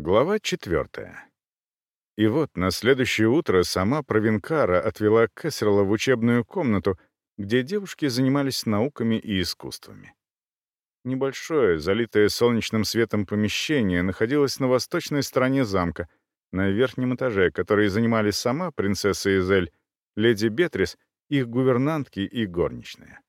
Глава четвертая. И вот на следующее утро сама Провинкара отвела Кессерла в учебную комнату, где девушки занимались науками и искусствами. Небольшое, залитое солнечным светом помещение находилось на восточной стороне замка, на верхнем этаже, который занимали сама принцесса Изель, леди Бетрис, их гувернантки и горничная.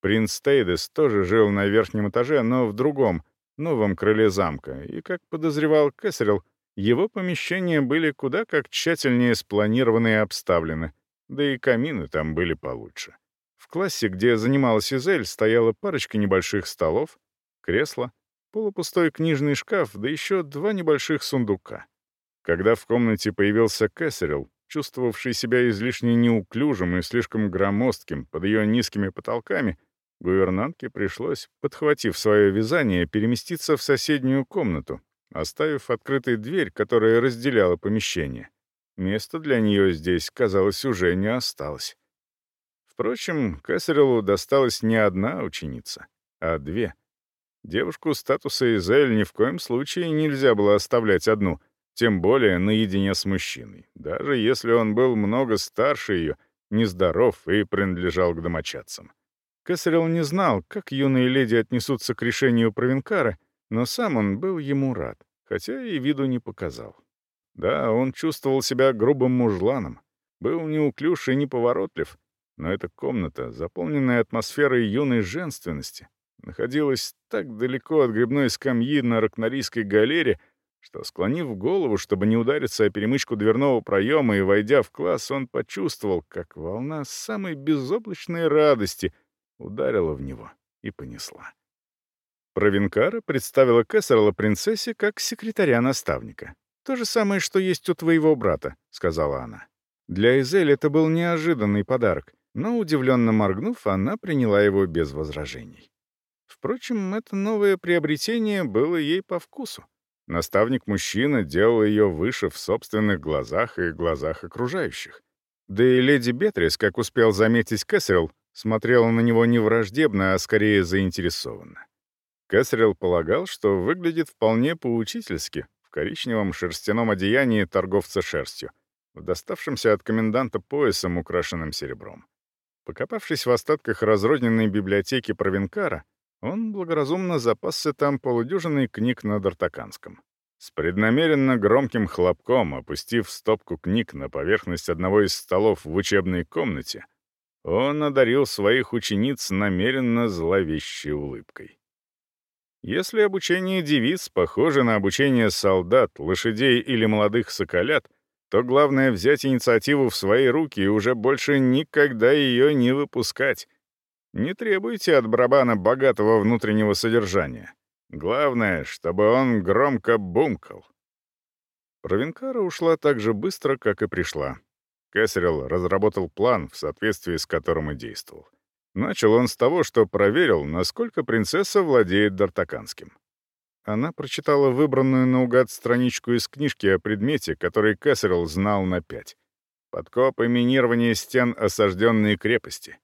Принц Тейдес тоже жил на верхнем этаже, но в другом, новом крыле замка, и, как подозревал Кэссерилл, его помещения были куда как тщательнее спланированы и обставлены, да и камины там были получше. В классе, где занималась Изель, стояла парочка небольших столов, кресла, полупустой книжный шкаф, да еще два небольших сундука. Когда в комнате появился Кэссерилл, чувствовавший себя излишне неуклюжим и слишком громоздким под ее низкими потолками, гувернантке пришлось, подхватив свое вязание, переместиться в соседнюю комнату, оставив открытой дверь, которая разделяла помещение. Места для нее здесь, казалось, уже не осталось. Впрочем, Кэссериллу досталась не одна ученица, а две. Девушку статуса Изель ни в коем случае нельзя было оставлять одну, тем более наедине с мужчиной, даже если он был много старше ее, нездоров и принадлежал к домочадцам. Кэссерилл не знал, как юные леди отнесутся к решению Провинкара, но сам он был ему рад, хотя и виду не показал. Да, он чувствовал себя грубым мужланом, был неуклюж и неповоротлив, но эта комната, заполненная атмосферой юной женственности, находилась так далеко от грибной скамьи на Ракнорийской галере, что, склонив голову, чтобы не удариться о перемычку дверного проема и войдя в класс, он почувствовал, как волна самой безоблачной радости ударила в него и понесла. Провинкара представила Кессерла принцессе как секретаря-наставника. «То же самое, что есть у твоего брата», — сказала она. Для Эзель это был неожиданный подарок, но, удивленно моргнув, она приняла его без возражений. Впрочем, это новое приобретение было ей по вкусу. Наставник-мужчина делал ее выше в собственных глазах и глазах окружающих. Да и леди Бетрис, как успел заметить Кэссерилл, смотрела на него не враждебно, а скорее заинтересованно. Кэссерилл полагал, что выглядит вполне поучительски в коричневом шерстяном одеянии торговца шерстью, в доставшемся от коменданта поясом, украшенным серебром. Покопавшись в остатках разрозненной библиотеки Провинкара, он благоразумно запасся там полудюжиной книг на Дартаканском. С преднамеренно громким хлопком, опустив стопку книг на поверхность одного из столов в учебной комнате, он одарил своих учениц намеренно зловещей улыбкой. Если обучение девиц похоже на обучение солдат, лошадей или молодых соколят, то главное взять инициативу в свои руки и уже больше никогда ее не выпускать. Не требуйте от барабана богатого внутреннего содержания. Главное, чтобы он громко бумкал. Провинкара ушла так же быстро, как и пришла. Кэссерилл разработал план, в соответствии с которым и действовал. Начал он с того, что проверил, насколько принцесса владеет дартаканским. Она прочитала выбранную наугад страничку из книжки о предмете, который Кэссерилл знал на пять. Подкоп и минирование стен осажденной крепости.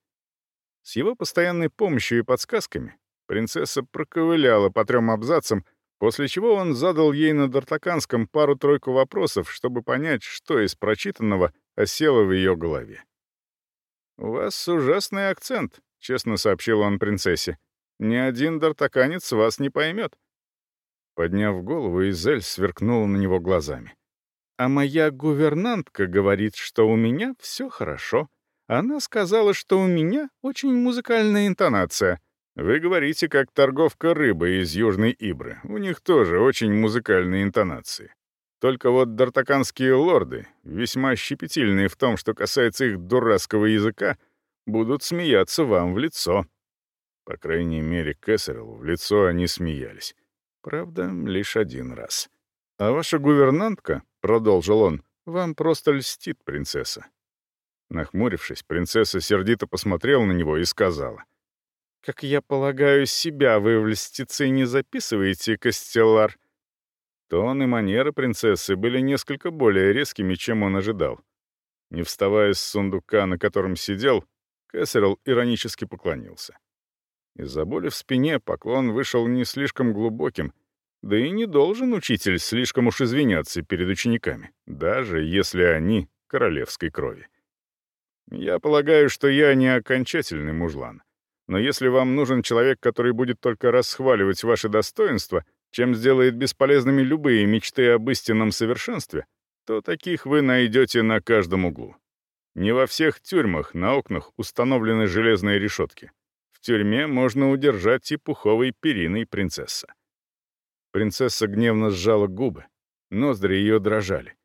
С его постоянной помощью и подсказками принцесса проковыляла по трем абзацам, после чего он задал ей на дартаканском пару-тройку вопросов, чтобы понять, что из прочитанного осело в ее голове. «У вас ужасный акцент», — честно сообщил он принцессе. «Ни один дартаканец вас не поймет». Подняв голову, Изель сверкнула на него глазами. «А моя гувернантка говорит, что у меня все хорошо. Она сказала, что у меня очень музыкальная интонация. Вы говорите, как торговка рыбы из Южной Ибры. У них тоже очень музыкальные интонации. Только вот дартаканские лорды, весьма щепетильные в том, что касается их дурацкого языка, будут смеяться вам в лицо. По крайней мере, Кэссерлу в лицо они смеялись. Правда, лишь один раз. «А ваша гувернантка, — продолжил он, — вам просто льстит, принцесса». Нахмурившись, принцесса сердито посмотрела на него и сказала. «Как я полагаю, себя вы в льстице не записываете, Костеллар?» Тон и манеры принцессы были несколько более резкими, чем он ожидал. Не вставая с сундука, на котором сидел, Кэссерилл иронически поклонился. Из-за боли в спине поклон вышел не слишком глубоким, Да и не должен учитель слишком уж извиняться перед учениками, даже если они королевской крови. Я полагаю, что я не окончательный мужлан. Но если вам нужен человек, который будет только расхваливать ваши достоинства, чем сделает бесполезными любые мечты об истинном совершенстве, то таких вы найдете на каждом углу. Не во всех тюрьмах на окнах установлены железные решетки. В тюрьме можно удержать и пуховой периной принцесса. Принцесса гневно сжала губы, ноздри ее дрожали.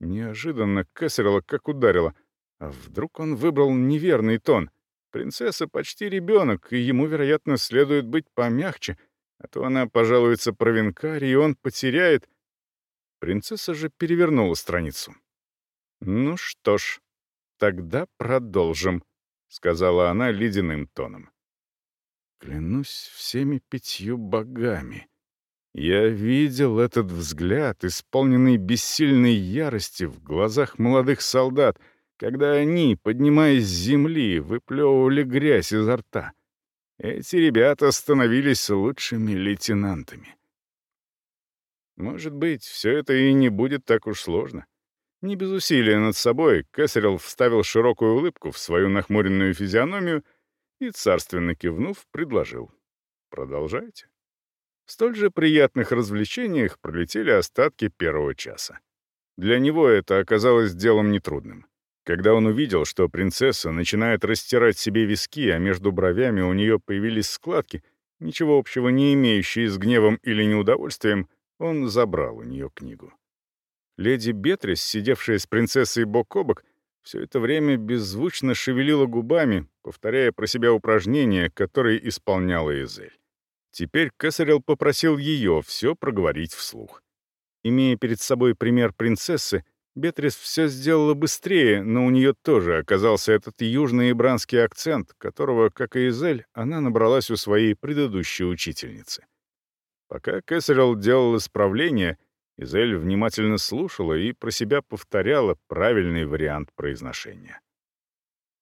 Неожиданно Кэссерла как ударила. А вдруг он выбрал неверный тон? Принцесса почти ребенок, и ему, вероятно, следует быть помягче, а то она пожалуется провинкаре, и он потеряет... Принцесса же перевернула страницу. «Ну что ж, тогда продолжим», — сказала она ледяным тоном. «Клянусь всеми пятью богами», я видел этот взгляд, исполненный бессильной ярости в глазах молодых солдат, когда они, поднимаясь с земли, выплевывали грязь изо рта. Эти ребята становились лучшими лейтенантами. Может быть, все это и не будет так уж сложно. Не без усилия над собой Кэссерилл вставил широкую улыбку в свою нахмуренную физиономию и, царственно кивнув, предложил. «Продолжайте». В столь же приятных развлечениях пролетели остатки первого часа. Для него это оказалось делом нетрудным. Когда он увидел, что принцесса начинает растирать себе виски, а между бровями у нее появились складки, ничего общего не имеющие с гневом или неудовольствием, он забрал у нее книгу. Леди Бетрис, сидевшая с принцессой бок о бок, все это время беззвучно шевелила губами, повторяя про себя упражнения, которые исполняла Изель. Теперь Кесарел попросил ее все проговорить вслух. Имея перед собой пример принцессы, Бетрис все сделала быстрее, но у нее тоже оказался этот южный ибранский акцент, которого, как и Изель, она набралась у своей предыдущей учительницы. Пока Кесарел делал исправление, Изель внимательно слушала и про себя повторяла правильный вариант произношения.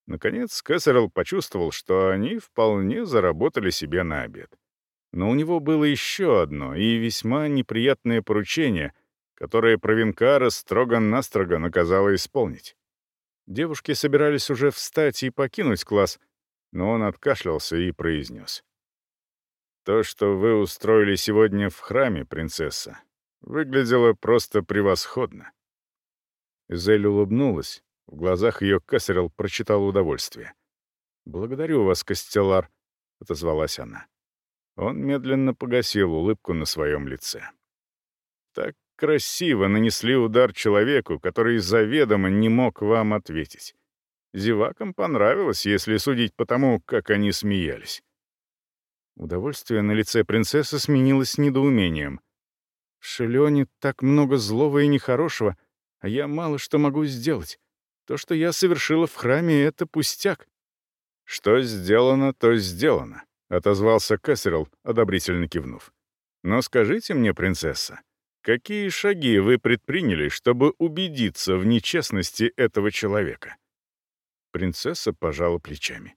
Наконец, Кесарел почувствовал, что они вполне заработали себе на обед. Но у него было еще одно и весьма неприятное поручение, которое Провинкара строго-настрого наказала исполнить. Девушки собирались уже встать и покинуть класс, но он откашлялся и произнес. «То, что вы устроили сегодня в храме, принцесса, выглядело просто превосходно». Зель улыбнулась, в глазах ее Кассерил прочитал удовольствие. «Благодарю вас, Костелар», — отозвалась она. Он медленно погасил улыбку на своем лице. Так красиво нанесли удар человеку, который заведомо не мог вам ответить. Зевакам понравилось, если судить по тому, как они смеялись. Удовольствие на лице принцессы сменилось недоумением. В Шелёне так много злого и нехорошего, а я мало что могу сделать. То, что я совершила в храме, — это пустяк. Что сделано, то сделано. — отозвался Кассерл, одобрительно кивнув. «Но скажите мне, принцесса, какие шаги вы предприняли, чтобы убедиться в нечестности этого человека?» Принцесса пожала плечами.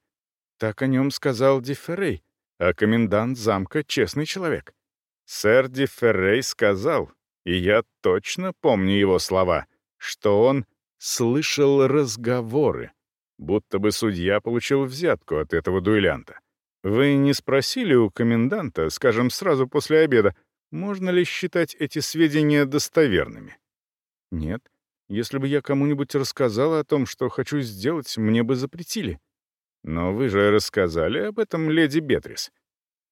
«Так о нем сказал Дифферей, а комендант замка — честный человек. Сэр Дифферей сказал, и я точно помню его слова, что он слышал разговоры, будто бы судья получил взятку от этого дуэлянта. Вы не спросили у коменданта, скажем, сразу после обеда, можно ли считать эти сведения достоверными? Нет. Если бы я кому-нибудь рассказала о том, что хочу сделать, мне бы запретили. Но вы же рассказали об этом леди Бетрис.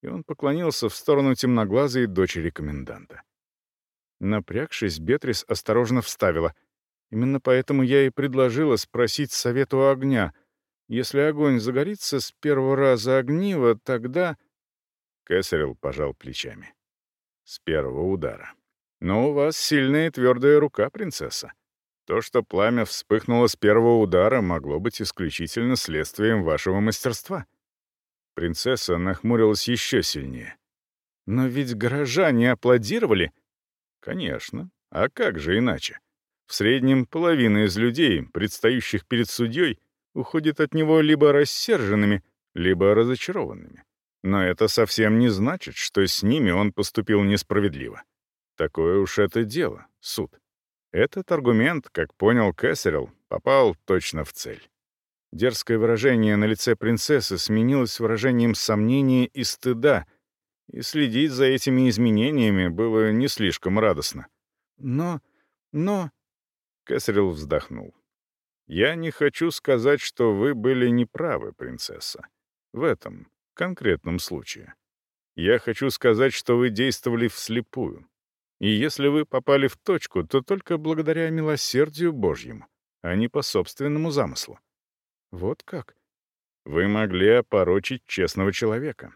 И он поклонился в сторону темноглазой дочери коменданта. Напрягшись, Бетрис осторожно вставила. Именно поэтому я и предложила спросить совета у огня — если огонь загорится с первого раза огниво, тогда...» Кэссерилл пожал плечами. «С первого удара. Но у вас сильная и твердая рука, принцесса. То, что пламя вспыхнуло с первого удара, могло быть исключительно следствием вашего мастерства». Принцесса нахмурилась еще сильнее. «Но ведь горожане аплодировали?» «Конечно. А как же иначе? В среднем половина из людей, предстающих перед судьей, уходит от него либо рассерженными, либо разочарованными. Но это совсем не значит, что с ними он поступил несправедливо. Такое уж это дело, суд. Этот аргумент, как понял Кэссерилл, попал точно в цель. Дерзкое выражение на лице принцессы сменилось выражением сомнения и стыда, и следить за этими изменениями было не слишком радостно. Но, но... Кэссерилл вздохнул. «Я не хочу сказать, что вы были неправы, принцесса. В этом конкретном случае. Я хочу сказать, что вы действовали вслепую. И если вы попали в точку, то только благодаря милосердию Божьему, а не по собственному замыслу. Вот как? Вы могли опорочить честного человека,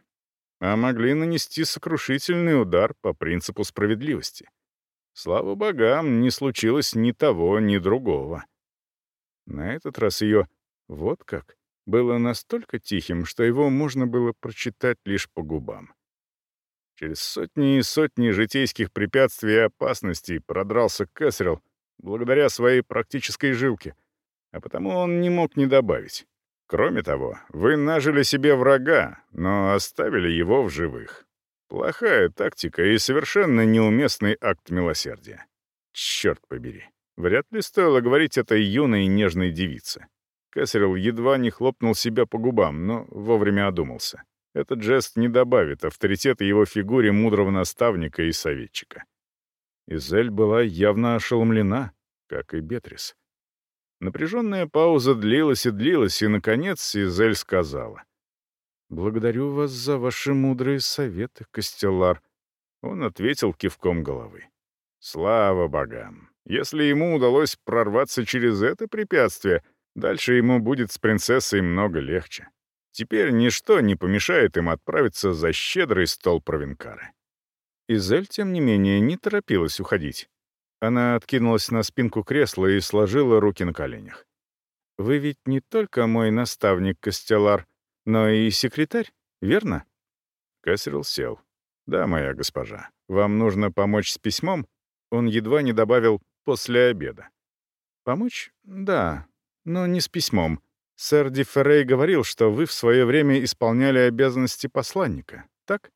а могли нанести сокрушительный удар по принципу справедливости. Слава богам, не случилось ни того, ни другого. На этот раз ее «вот как» было настолько тихим, что его можно было прочитать лишь по губам. Через сотни и сотни житейских препятствий и опасностей продрался Кэссерилл благодаря своей практической жилке, а потому он не мог не добавить. Кроме того, вы нажили себе врага, но оставили его в живых. Плохая тактика и совершенно неуместный акт милосердия. Черт побери. Вряд ли стоило говорить этой юной нежной девице. Кэссерилл едва не хлопнул себя по губам, но вовремя одумался. Этот жест не добавит авторитета его фигуре мудрого наставника и советчика. Изель была явно ошеломлена, как и Бетрис. Напряженная пауза длилась и длилась, и, наконец, Изель сказала. «Благодарю вас за ваши мудрые советы, Костеллар». Он ответил кивком головы. «Слава богам! Если ему удалось прорваться через это препятствие, дальше ему будет с принцессой много легче. Теперь ничто не помешает им отправиться за щедрый стол провинкары. Изель, тем не менее, не торопилась уходить. Она откинулась на спинку кресла и сложила руки на коленях. «Вы ведь не только мой наставник, Костелар, но и секретарь, верно?» Кассерилл сел. «Да, моя госпожа. Вам нужно помочь с письмом?» Он едва не добавил «после обеда». «Помочь? Да, но не с письмом. Сэр Ди говорил, что вы в свое время исполняли обязанности посланника, так?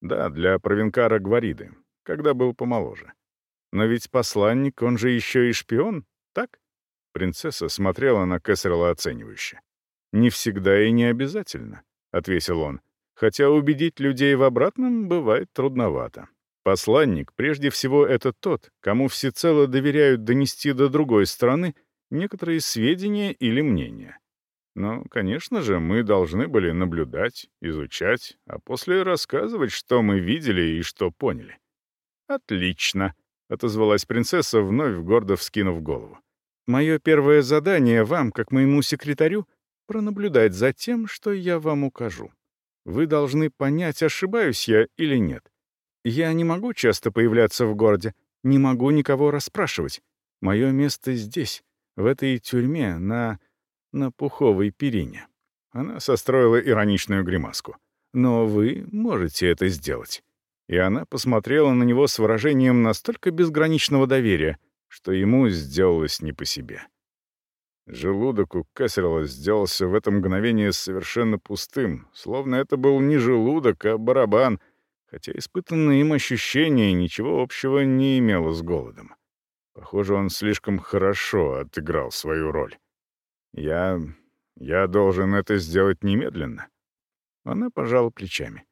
Да, для провинкара Гвариды, когда был помоложе. Но ведь посланник, он же еще и шпион, так? Принцесса смотрела на Кэссерла оценивающе. «Не всегда и не обязательно», — ответил он. «Хотя убедить людей в обратном бывает трудновато. Посланник, прежде всего, это тот, кому всецело доверяют донести до другой страны некоторые сведения или мнения. Но, конечно же, мы должны были наблюдать, изучать, а после рассказывать, что мы видели и что поняли. «Отлично», — отозвалась принцесса, вновь гордо вскинув голову. «Мое первое задание вам, как моему секретарю, пронаблюдать за тем, что я вам укажу. Вы должны понять, ошибаюсь я или нет. Я не могу часто появляться в городе, не могу никого расспрашивать. Мое место здесь, в этой тюрьме, на на пуховой перине. Она состроила ироничную гримаску. «Но вы можете это сделать». И она посмотрела на него с выражением настолько безграничного доверия, что ему сделалось не по себе. Желудок у Кассерла сделался в это мгновение совершенно пустым, словно это был не желудок, а барабан, хотя испытанное им ощущение ничего общего не имело с голодом. Похоже, он слишком хорошо отыграл свою роль. Я... я должен это сделать немедленно. Она пожала плечами.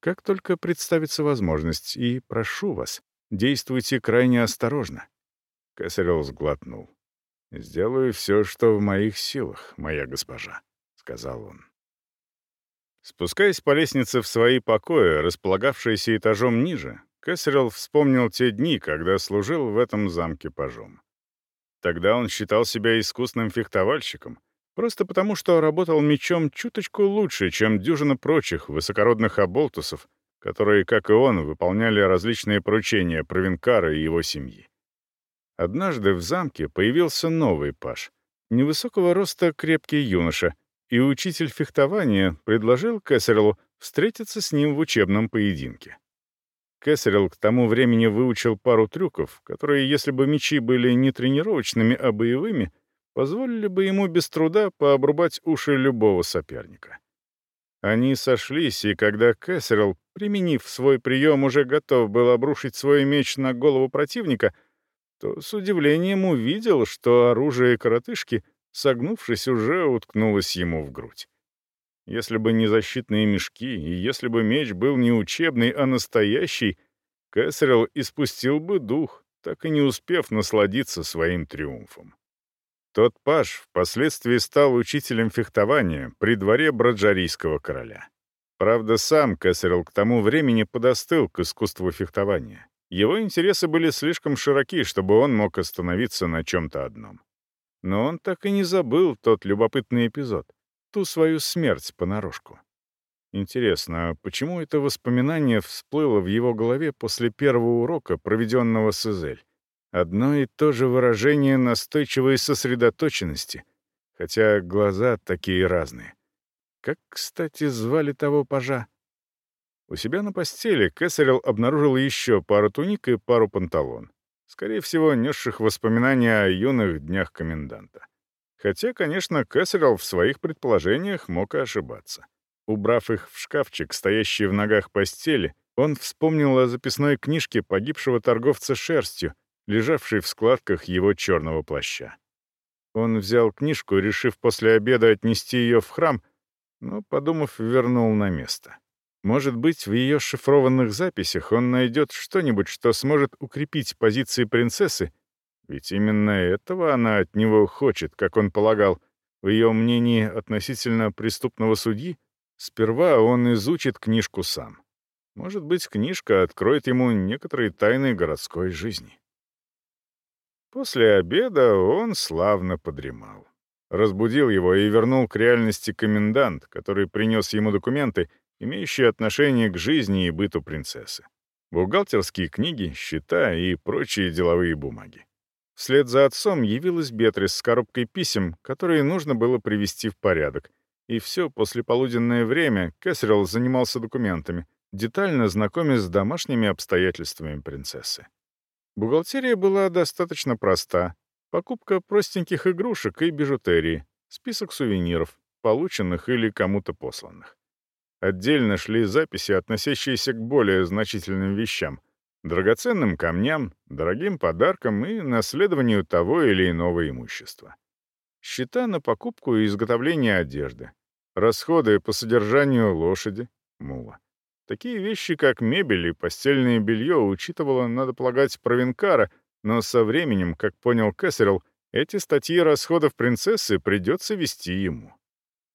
Как только представится возможность, и прошу вас, действуйте крайне осторожно. Кесарел сглотнул. «Сделаю все, что в моих силах, моя госпожа», — сказал он. Спускаясь по лестнице в свои покои, располагавшиеся этажом ниже, Кэссерилл вспомнил те дни, когда служил в этом замке пажом. Тогда он считал себя искусным фехтовальщиком, просто потому что работал мечом чуточку лучше, чем дюжина прочих высокородных оболтусов, которые, как и он, выполняли различные поручения провинкара и его семьи. Однажды в замке появился новый паш, невысокого роста крепкий юноша, и учитель фехтования предложил Кессерлу встретиться с ним в учебном поединке. Кэссерилл к тому времени выучил пару трюков, которые, если бы мечи были не тренировочными, а боевыми, позволили бы ему без труда пообрубать уши любого соперника. Они сошлись, и когда Кэссерилл, применив свой прием, уже готов был обрушить свой меч на голову противника, то с удивлением увидел, что оружие коротышки, согнувшись, уже уткнулось ему в грудь. Если бы не защитные мешки, и если бы меч был не учебный, а настоящий, Кэссерилл испустил бы дух, так и не успев насладиться своим триумфом. Тот паж впоследствии стал учителем фехтования при дворе браджарийского короля. Правда, сам Кэссерилл к тому времени подостыл к искусству фехтования. Его интересы были слишком широки, чтобы он мог остановиться на чем-то одном. Но он так и не забыл тот любопытный эпизод, ту свою смерть понарошку. Интересно, а почему это воспоминание всплыло в его голове после первого урока, проведенного с Изель? Одно и то же выражение настойчивой сосредоточенности, хотя глаза такие разные. Как, кстати, звали того пажа? У себя на постели Кэссерилл обнаружил еще пару туник и пару панталон, скорее всего, несших воспоминания о юных днях коменданта. Хотя, конечно, Кэссерилл в своих предположениях мог и ошибаться. Убрав их в шкафчик, стоящий в ногах постели, он вспомнил о записной книжке погибшего торговца шерстью, лежавший в складках его черного плаща. Он взял книжку, решив после обеда отнести ее в храм, но, подумав, вернул на место. Может быть, в ее шифрованных записях он найдет что-нибудь, что сможет укрепить позиции принцессы, ведь именно этого она от него хочет, как он полагал, в ее мнении относительно преступного судьи. Сперва он изучит книжку сам. Может быть, книжка откроет ему некоторые тайны городской жизни. После обеда он славно подремал. Разбудил его и вернул к реальности комендант, который принес ему документы, имеющие отношение к жизни и быту принцессы. Бухгалтерские книги, счета и прочие деловые бумаги. Вслед за отцом явилась Бетрис с коробкой писем, которые нужно было привести в порядок. И все после полуденное время Кэссерилл занимался документами, детально знакомясь с домашними обстоятельствами принцессы. Бухгалтерия была достаточно проста. Покупка простеньких игрушек и бижутерии, список сувениров, полученных или кому-то посланных. Отдельно шли записи, относящиеся к более значительным вещам, драгоценным камням, дорогим подаркам и наследованию того или иного имущества. Счета на покупку и изготовление одежды, расходы по содержанию лошади, мула. Такие вещи, как мебель и постельное белье, учитывала, надо полагать, Провенкара, но со временем, как понял Кэссерилл, эти статьи расходов принцессы придется вести ему.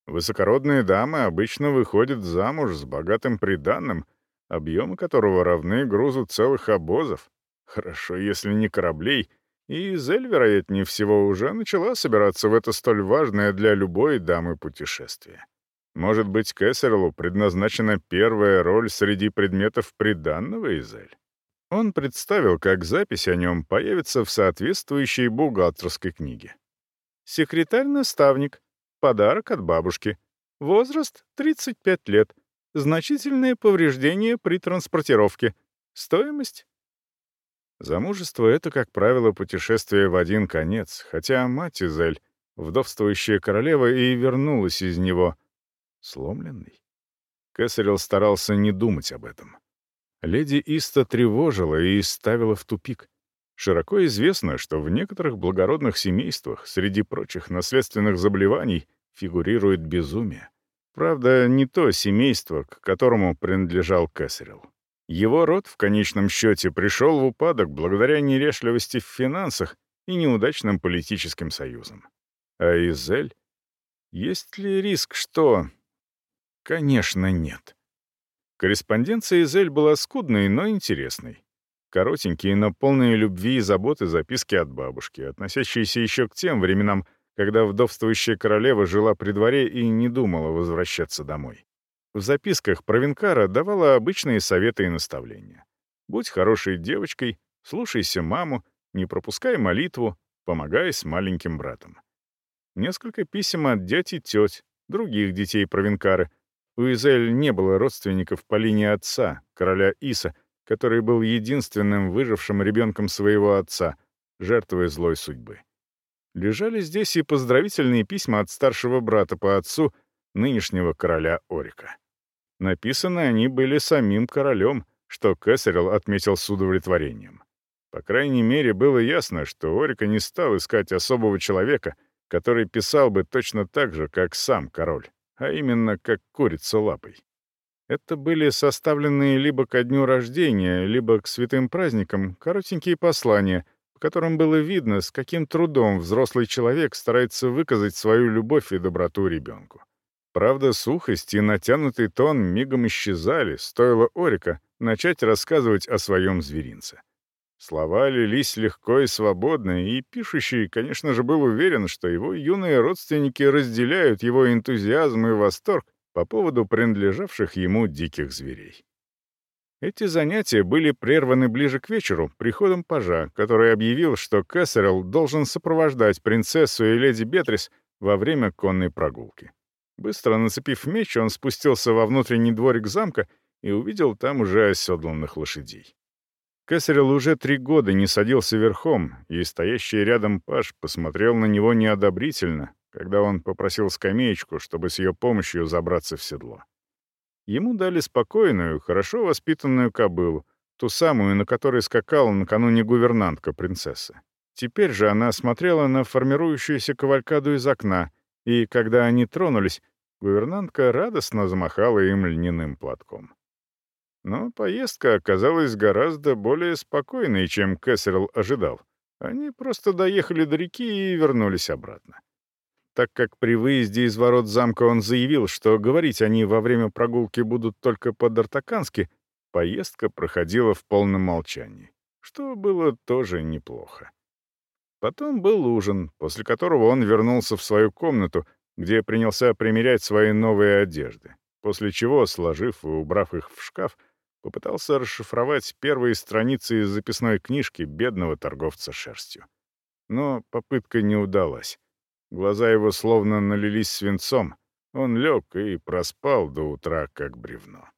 Высокородные дамы обычно выходят замуж с богатым приданным, объемы которого равны грузу целых обозов. Хорошо, если не кораблей. И Зель, вероятнее всего, уже начала собираться в это столь важное для любой дамы путешествие. Может быть, Кессерлу предназначена первая роль среди предметов приданного Изель? Он представил, как запись о нем появится в соответствующей бухгалтерской книге. Секретарь-наставник. Подарок от бабушки. Возраст — 35 лет. Значительные повреждения при транспортировке. Стоимость? Замужество — это, как правило, путешествие в один конец, хотя мать Изель, вдовствующая королева, и вернулась из него — Сломленный? Кэссерилл старался не думать об этом. Леди Иста тревожила и ставила в тупик. Широко известно, что в некоторых благородных семействах среди прочих наследственных заболеваний фигурирует безумие. Правда, не то семейство, к которому принадлежал Кэссерилл. Его род в конечном счете пришел в упадок благодаря нерешливости в финансах и неудачным политическим союзам. А Изель? Есть ли риск, что Конечно, нет. Корреспонденция из Эль была скудной, но интересной. Коротенькие, но полные любви и заботы записки от бабушки, относящиеся еще к тем временам, когда вдовствующая королева жила при дворе и не думала возвращаться домой. В записках Провинкара давала обычные советы и наставления. «Будь хорошей девочкой, слушайся маму, не пропускай молитву, помогай с маленьким братом». Несколько писем от дядь и теть, других детей Провинкары — у Изель не было родственников по линии отца, короля Иса, который был единственным выжившим ребенком своего отца, жертвой злой судьбы. Лежали здесь и поздравительные письма от старшего брата по отцу, нынешнего короля Орика. Написаны они были самим королем, что Кэссерилл отметил с удовлетворением. По крайней мере, было ясно, что Орика не стал искать особого человека, который писал бы точно так же, как сам король, а именно как курица лапой. Это были составленные либо ко дню рождения, либо к святым праздникам коротенькие послания, по которым было видно, с каким трудом взрослый человек старается выказать свою любовь и доброту ребенку. Правда, сухость и натянутый тон мигом исчезали, стоило Орика начать рассказывать о своем зверинце. Слова лились легко и свободно, и пишущий, конечно же, был уверен, что его юные родственники разделяют его энтузиазм и восторг по поводу принадлежавших ему диких зверей. Эти занятия были прерваны ближе к вечеру приходом пажа, который объявил, что Кэссерилл должен сопровождать принцессу и леди Бетрис во время конной прогулки. Быстро нацепив меч, он спустился во внутренний дворик замка и увидел там уже оседланных лошадей. Кесарел уже три года не садился верхом, и стоящий рядом Паш посмотрел на него неодобрительно, когда он попросил скамеечку, чтобы с ее помощью забраться в седло. Ему дали спокойную, хорошо воспитанную кобылу, ту самую, на которой скакала накануне гувернантка принцессы. Теперь же она смотрела на формирующуюся кавалькаду из окна, и, когда они тронулись, гувернантка радостно замахала им льняным платком. Но поездка оказалась гораздо более спокойной, чем Кэссерл ожидал. Они просто доехали до реки и вернулись обратно. Так как при выезде из ворот замка он заявил, что говорить они во время прогулки будут только по-дартакански, поездка проходила в полном молчании, что было тоже неплохо. Потом был ужин, после которого он вернулся в свою комнату, где принялся примерять свои новые одежды, после чего, сложив и убрав их в шкаф, попытался расшифровать первые страницы из записной книжки бедного торговца шерстью. Но попытка не удалась. Глаза его словно налились свинцом. Он лег и проспал до утра, как бревно.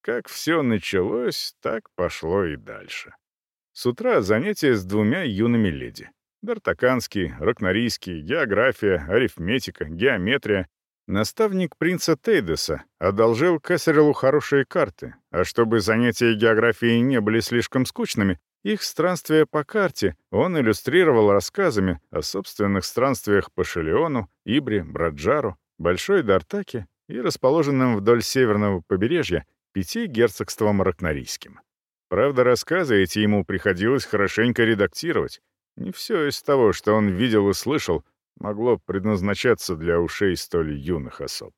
Как все началось, так пошло и дальше. С утра занятия с двумя юными леди. Дартаканский, Ракнарийский, география, арифметика, геометрия Наставник принца Тейдеса одолжил Кесарелу хорошие карты, а чтобы занятия географией не были слишком скучными, их странствия по карте он иллюстрировал рассказами о собственных странствиях по Шелеону, Ибре, Браджару, Большой Дартаке и расположенным вдоль северного побережья пяти герцогствам Ракнарийским. Правда, рассказы эти ему приходилось хорошенько редактировать. Не все из того, что он видел и слышал, могло предназначаться для ушей столь юных особ.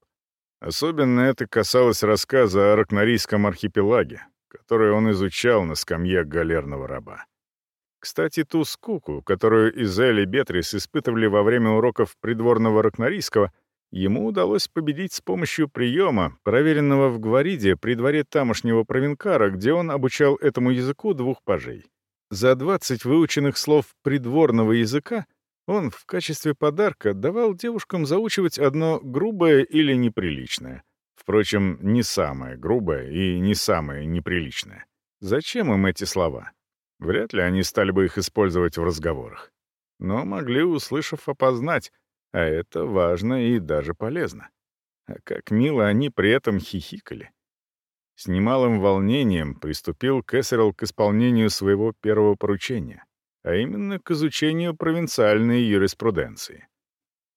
Особенно это касалось рассказа о Ракнарийском архипелаге, который он изучал на скамье галерного раба. Кстати, ту скуку, которую Изель и Бетрис испытывали во время уроков придворного Ракнарийского, ему удалось победить с помощью приема, проверенного в Гвариде при дворе тамошнего провинкара, где он обучал этому языку двух пажей. За 20 выученных слов придворного языка он в качестве подарка давал девушкам заучивать одно грубое или неприличное. Впрочем, не самое грубое и не самое неприличное. Зачем им эти слова? Вряд ли они стали бы их использовать в разговорах. Но могли, услышав, опознать, а это важно и даже полезно. А как мило они при этом хихикали. С немалым волнением приступил Кэссерл к исполнению своего первого поручения а именно к изучению провинциальной юриспруденции.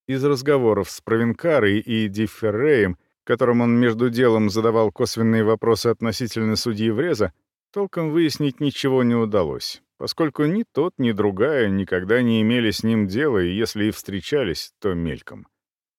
Из разговоров с Провинкарой и Дифферреем, которым он между делом задавал косвенные вопросы относительно судьи Вреза, толком выяснить ничего не удалось, поскольку ни тот, ни другая никогда не имели с ним дела, и если и встречались, то мельком.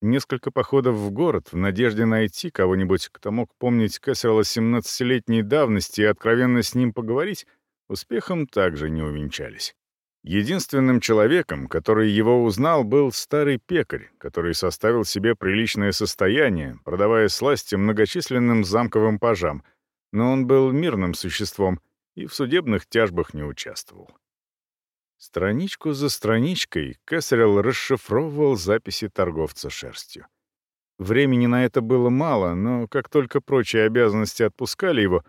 Несколько походов в город в надежде найти кого-нибудь, кто мог помнить Кэссерла 17-летней давности и откровенно с ним поговорить, успехом также не увенчались. Единственным человеком, который его узнал, был старый пекарь, который составил себе приличное состояние, продавая сласти многочисленным замковым пажам, но он был мирным существом и в судебных тяжбах не участвовал. Страничку за страничкой Кэссерилл расшифровывал записи торговца шерстью. Времени на это было мало, но как только прочие обязанности отпускали его,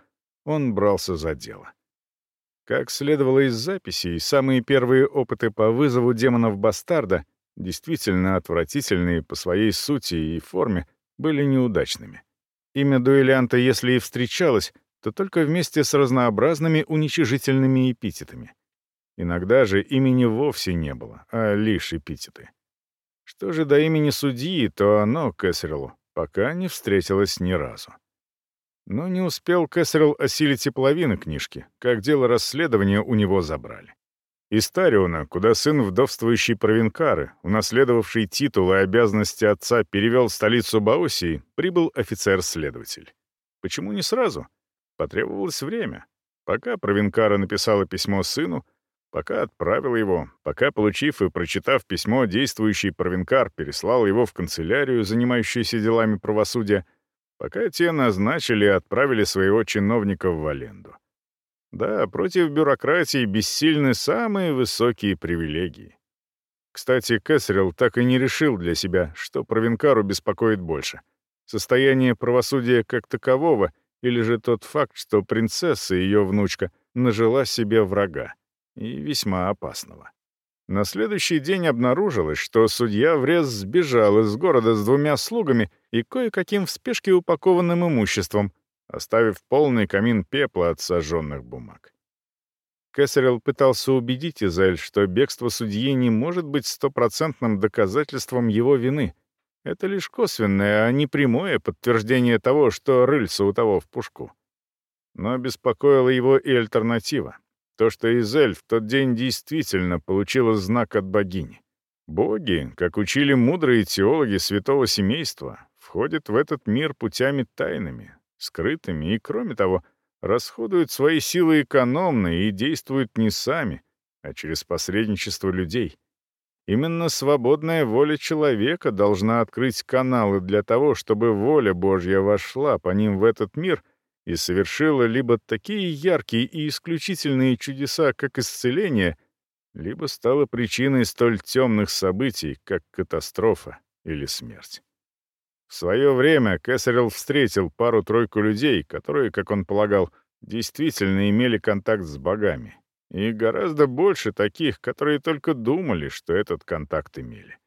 он брался за дело. Как следовало из записей, самые первые опыты по вызову демонов-бастарда действительно отвратительные по своей сути и форме, были неудачными. Имя дуэлянта, если и встречалось, то только вместе с разнообразными уничижительными эпитетами. Иногда же имени вовсе не было, а лишь эпитеты. Что же до имени судьи, то оно, Кэссерилу, пока не встретилось ни разу. Но не успел Кэссерилл осилить и половины книжки, как дело расследования у него забрали. Из Тариона, куда сын вдовствующей провинкары, унаследовавший титул и обязанности отца, перевел столицу Баосии, прибыл офицер-следователь. Почему не сразу? Потребовалось время. Пока провинкара написала письмо сыну, пока отправил его, пока, получив и прочитав письмо, действующий провинкар переслал его в канцелярию, занимающуюся делами правосудия, пока те назначили и отправили своего чиновника в Валенду. Да, против бюрократии бессильны самые высокие привилегии. Кстати, Кэссерилл так и не решил для себя, что Провинкару беспокоит больше. Состояние правосудия как такового или же тот факт, что принцесса, ее внучка, нажила себе врага, и весьма опасного. На следующий день обнаружилось, что судья Врез сбежал из города с двумя слугами и кое-каким в спешке упакованным имуществом, оставив полный камин пепла от сожженных бумаг. Кэссерилл пытался убедить Изель, что бегство судьи не может быть стопроцентным доказательством его вины. Это лишь косвенное, а не прямое подтверждение того, что рыльца у того в пушку. Но беспокоила его и альтернатива. То, что Изель в тот день действительно получила знак от богини. Боги, как учили мудрые теологи святого семейства, входят в этот мир путями тайными, скрытыми и, кроме того, расходуют свои силы экономно и действуют не сами, а через посредничество людей. Именно свободная воля человека должна открыть каналы для того, чтобы воля Божья вошла по ним в этот мир и совершила либо такие яркие и исключительные чудеса, как исцеление, либо стала причиной столь темных событий, как катастрофа или смерть. В свое время Кэссерилл встретил пару-тройку людей, которые, как он полагал, действительно имели контакт с богами. И гораздо больше таких, которые только думали, что этот контакт имели.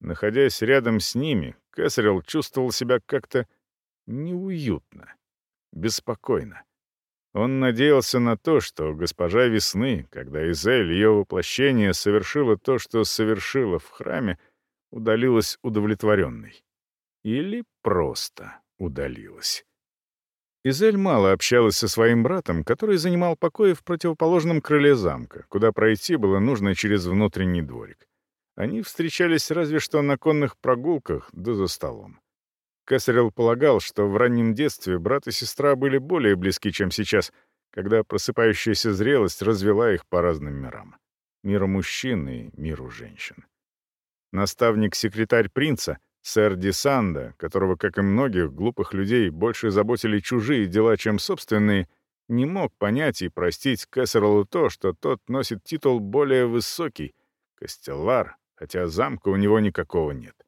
Находясь рядом с ними, Кэссерилл чувствовал себя как-то неуютно, беспокойно. Он надеялся на то, что госпожа Весны, когда Изель, ее воплощение, совершила то, что совершила в храме, удалилась удовлетворенной. Или просто удалилась. Изель мало общалась со своим братом, который занимал покои в противоположном крыле замка, куда пройти было нужно через внутренний дворик. Они встречались разве что на конных прогулках, да за столом. Кэссерилл полагал, что в раннем детстве брат и сестра были более близки, чем сейчас, когда просыпающаяся зрелость развела их по разным мирам. Миру мужчин и миру женщин. Наставник-секретарь принца, Сэр Дисанда, которого, как и многих глупых людей, больше заботили чужие дела, чем собственные, не мог понять и простить Кэссерлу то, что тот носит титул более высокий — Костеллар, хотя замка у него никакого нет.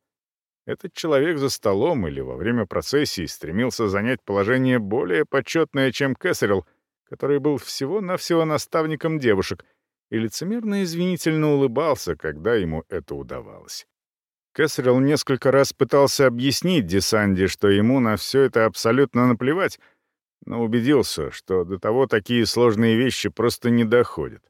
Этот человек за столом или во время процессии стремился занять положение более почетное, чем Кэссерилл, который был всего-навсего наставником девушек, и лицемерно извинительно улыбался, когда ему это удавалось. Кэссерилл несколько раз пытался объяснить Десанде, что ему на все это абсолютно наплевать, но убедился, что до того такие сложные вещи просто не доходят.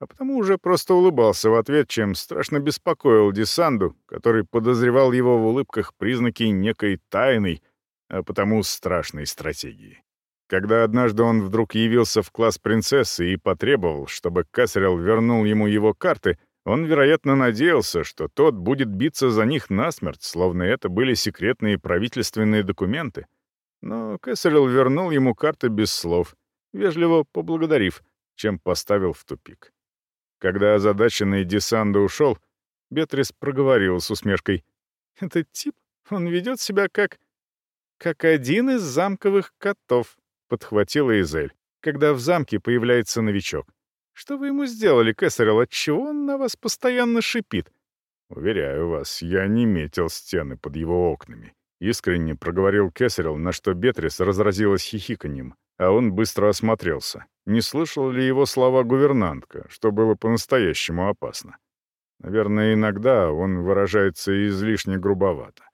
А потому уже просто улыбался в ответ, чем страшно беспокоил Десанду, который подозревал его в улыбках признаки некой тайной, а потому страшной стратегии. Когда однажды он вдруг явился в класс принцессы и потребовал, чтобы Кассерилл вернул ему его карты — он, вероятно, надеялся, что тот будет биться за них насмерть, словно это были секретные правительственные документы. Но Кэссерилл вернул ему карты без слов, вежливо поблагодарив, чем поставил в тупик. Когда озадаченный Десанда ушел, Бетрис проговорил с усмешкой. «Этот тип, он ведет себя как... как один из замковых котов», — подхватила Изель, когда в замке появляется новичок. Что вы ему сделали, Кэссерилл? Отчего он на вас постоянно шипит?» «Уверяю вас, я не метил стены под его окнами», — искренне проговорил Кэссерилл, на что Бетрис разразилась хихиканьем, а он быстро осмотрелся. Не слышал ли его слова гувернантка, что было по-настоящему опасно? Наверное, иногда он выражается излишне грубовато.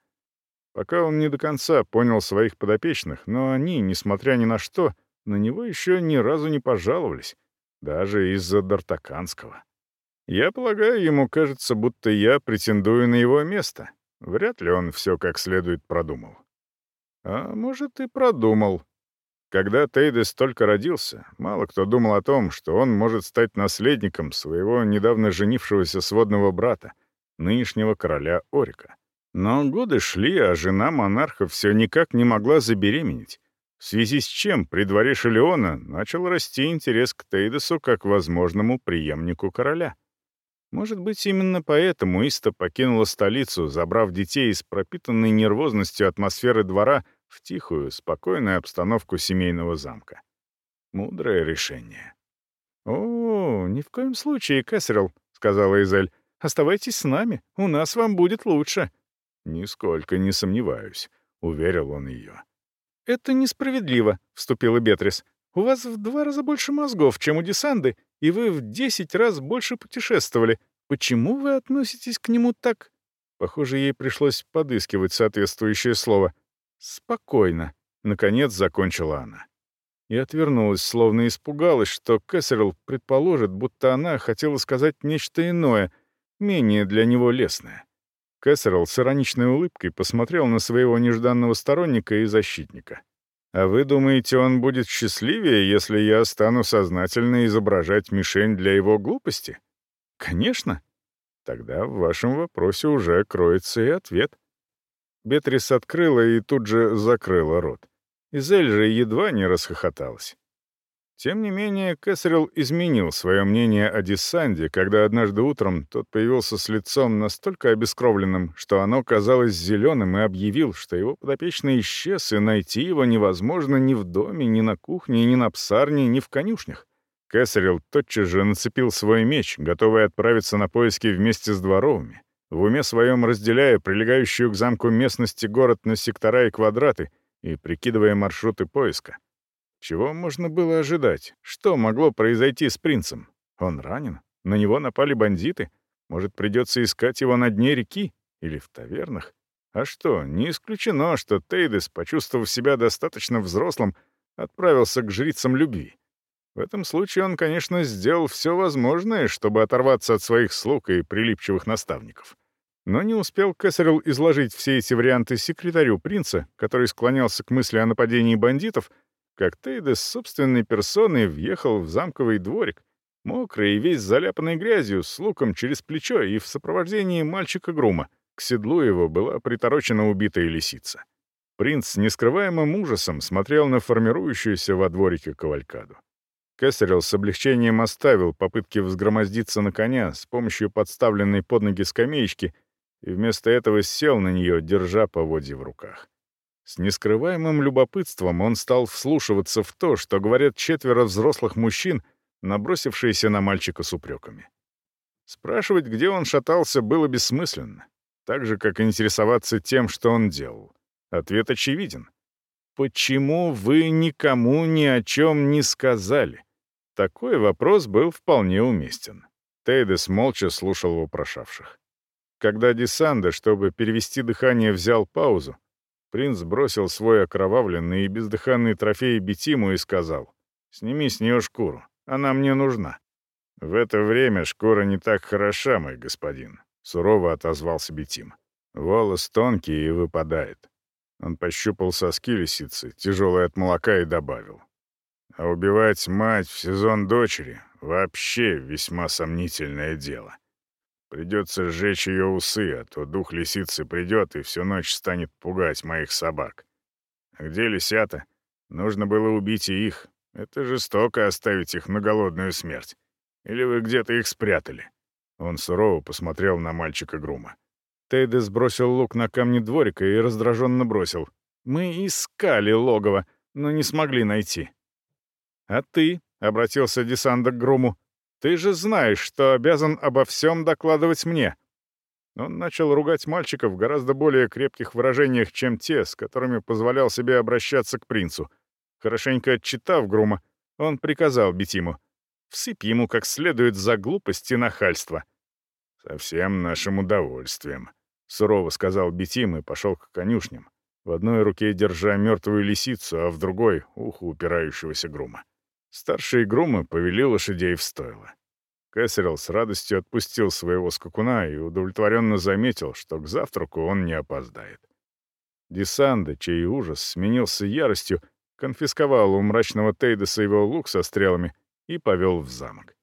Пока он не до конца понял своих подопечных, но они, несмотря ни на что, на него еще ни разу не пожаловались, даже из-за Дартаканского. Я полагаю, ему кажется, будто я претендую на его место. Вряд ли он все как следует продумал. А может, и продумал. Когда Тейдес только родился, мало кто думал о том, что он может стать наследником своего недавно женившегося сводного брата, нынешнего короля Орика. Но годы шли, а жена монарха все никак не могла забеременеть, в связи с чем при дворе Шелеона начал расти интерес к Тейдесу как возможному преемнику короля. Может быть, именно поэтому Иста покинула столицу, забрав детей из пропитанной нервозностью атмосферы двора в тихую, спокойную обстановку семейного замка. Мудрое решение. «О, ни в коем случае, Кэссерилл», — сказала Изель. «Оставайтесь с нами, у нас вам будет лучше». «Нисколько не сомневаюсь», — уверил он ее. «Это несправедливо», — вступила Бетрис. «У вас в два раза больше мозгов, чем у Десанды, и вы в десять раз больше путешествовали. Почему вы относитесь к нему так...» Похоже, ей пришлось подыскивать соответствующее слово. «Спокойно», — наконец закончила она. И отвернулась, словно испугалась, что Кэссерилл предположит, будто она хотела сказать нечто иное, менее для него лестное. Кэссерилл с ироничной улыбкой посмотрел на своего нежданного сторонника и защитника. «А вы думаете, он будет счастливее, если я стану сознательно изображать мишень для его глупости?» «Конечно». Тогда в вашем вопросе уже кроется и ответ. Бетрис открыла и тут же закрыла рот. Изель же едва не расхохоталась. Тем не менее, Кэссерилл изменил свое мнение о Диссанде, когда однажды утром тот появился с лицом настолько обескровленным, что оно казалось зеленым, и объявил, что его подопечный исчез, и найти его невозможно ни в доме, ни на кухне, ни на псарне, ни в конюшнях. Кэссерилл тотчас же нацепил свой меч, готовый отправиться на поиски вместе с дворовыми, в уме своем разделяя прилегающую к замку местности город на сектора и квадраты и прикидывая маршруты поиска. Чего можно было ожидать? Что могло произойти с принцем? Он ранен? На него напали бандиты? Может, придется искать его на дне реки? Или в тавернах? А что, не исключено, что Тейдес, почувствовав себя достаточно взрослым, отправился к жрицам любви. В этом случае он, конечно, сделал все возможное, чтобы оторваться от своих слуг и прилипчивых наставников. Но не успел Кесарел изложить все эти варианты секретарю принца, который склонялся к мысли о нападении бандитов, как Тейдес собственной персоной въехал в замковый дворик, мокрый и весь заляпанный грязью, с луком через плечо и в сопровождении мальчика-грума. К седлу его была приторочена убитая лисица. Принц с нескрываемым ужасом смотрел на формирующуюся во дворике кавалькаду. Кесарел с облегчением оставил попытки взгромоздиться на коня с помощью подставленной под ноги скамеечки и вместо этого сел на нее, держа поводья в руках. С нескрываемым любопытством он стал вслушиваться в то, что говорят четверо взрослых мужчин, набросившиеся на мальчика с упреками. Спрашивать, где он шатался, было бессмысленно, так же, как интересоваться тем, что он делал. Ответ очевиден. «Почему вы никому ни о чем не сказали?» Такой вопрос был вполне уместен. Тейдес молча слушал вопрошавших. Когда Десанда, чтобы перевести дыхание, взял паузу, Принц бросил свой окровавленный и бездыханный трофей Бетиму и сказал, «Сними с нее шкуру, она мне нужна». «В это время шкура не так хороша, мой господин», — сурово отозвался Бетим. «Волос тонкий и выпадает». Он пощупал соски лисицы, тяжелые от молока, и добавил. «А убивать мать в сезон дочери — вообще весьма сомнительное дело». Придется сжечь ее усы, а то дух лисицы придет и всю ночь станет пугать моих собак. А где лисята? Нужно было убить и их. Это жестоко оставить их на голодную смерть. Или вы где-то их спрятали?» Он сурово посмотрел на мальчика Грума. Тейдес сбросил лук на камни дворика и раздраженно бросил. «Мы искали логово, но не смогли найти». «А ты?» — обратился Десанда к Груму. Ты же знаешь, что обязан обо всем докладывать мне». Он начал ругать мальчика в гораздо более крепких выражениях, чем те, с которыми позволял себе обращаться к принцу. Хорошенько отчитав Грума, он приказал Бетиму. «Всыпь ему как следует за глупость и нахальство». «Со всем нашим удовольствием», — сурово сказал Бетим и пошел к конюшням, в одной руке держа мертвую лисицу, а в другой — ухо упирающегося грума. Старшие грумы повели лошадей в стойло. Кэссерилл с радостью отпустил своего скакуна и удовлетворенно заметил, что к завтраку он не опоздает. Десанда, чей ужас сменился яростью, конфисковал у мрачного Тейдеса его лук со стрелами и повел в замок.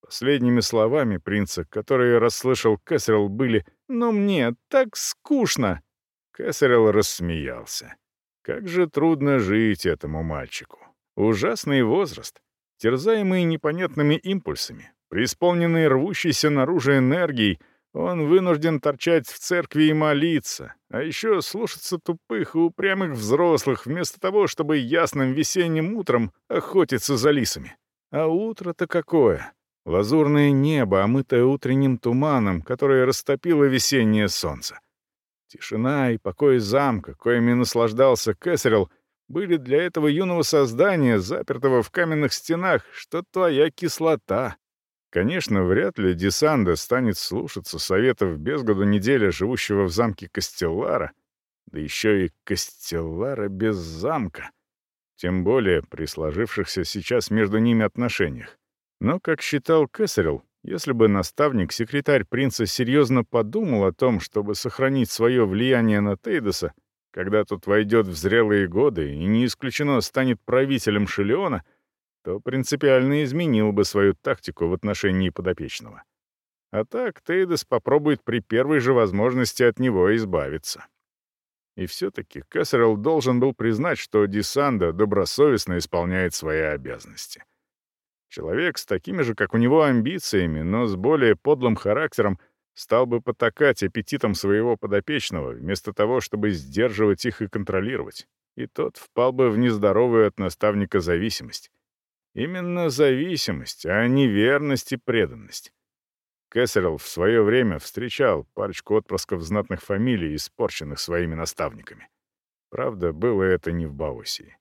Последними словами принца, которые расслышал Кэссерилл, были «Ну мне так скучно!» Кэссерилл рассмеялся. Как же трудно жить этому мальчику. Ужасный возраст, терзаемый непонятными импульсами, преисполненный рвущейся наружу энергией, он вынужден торчать в церкви и молиться, а еще слушаться тупых и упрямых взрослых, вместо того, чтобы ясным весенним утром охотиться за лисами. А утро-то какое! Лазурное небо, омытое утренним туманом, которое растопило весеннее солнце. Тишина и покой замка, коими наслаждался Кэссерилл, были для этого юного создания, запертого в каменных стенах, что твоя кислота. Конечно, вряд ли Десанда станет слушаться советов без году неделя живущего в замке Костеллара, да еще и Костеллара без замка. Тем более при сложившихся сейчас между ними отношениях. Но, как считал Кэссерилл, если бы наставник-секретарь принца серьезно подумал о том, чтобы сохранить свое влияние на Тейдоса, когда тот войдет в зрелые годы и не исключено станет правителем Шелеона, то принципиально изменил бы свою тактику в отношении подопечного. А так Тейдос попробует при первой же возможности от него избавиться. И все-таки Кэссерилл должен был признать, что Дисанда добросовестно исполняет свои обязанности. Человек с такими же, как у него, амбициями, но с более подлым характером — стал бы потакать аппетитом своего подопечного, вместо того, чтобы сдерживать их и контролировать, и тот впал бы в нездоровую от наставника зависимость. Именно зависимость, а не верность и преданность. Кэссерилл в свое время встречал парочку отпрысков знатных фамилий, испорченных своими наставниками. Правда, было это не в Баосии.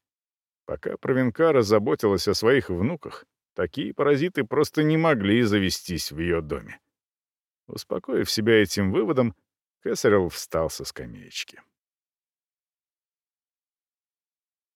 Пока Провенкара заботилась о своих внуках, такие паразиты просто не могли завестись в ее доме. Успокоив себя этим выводом, Кэссерилл встал со скамеечки.